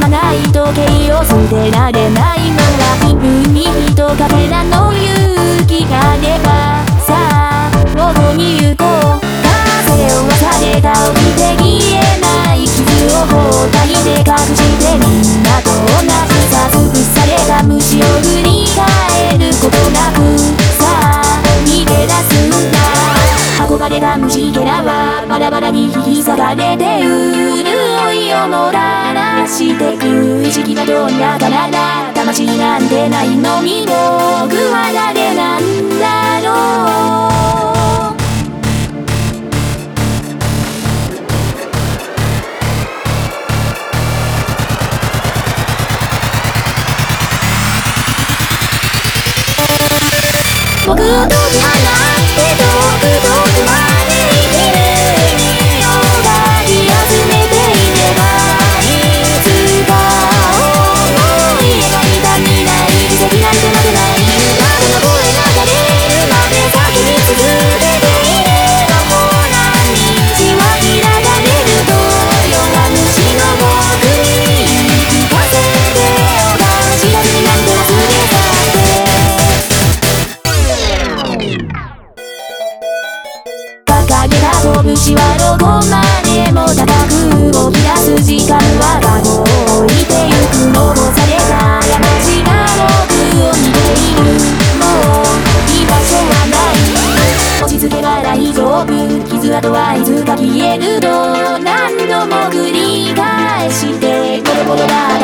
まない時計を捨てられないのは自分に人影なの勇気があればさあどこに行こう風を忘れた起きて消えない傷を包帯で隠してみんなと同じさ潰された虫を振り返ることなくさあ逃げ出すんだ憧れた虫けらはバラバラに引き裂かれて潤いをもたらしてく意識がどんな体魂なんてないのに僕は誰なんだろう僕と離って遠く遠くまでどこまでも高く動き出す時間は過去を置いてゆく残された山地が僕を見ているもう居場所はない落ち着けば大丈夫傷跡はいつか消えると何度も繰り返してボロボロだ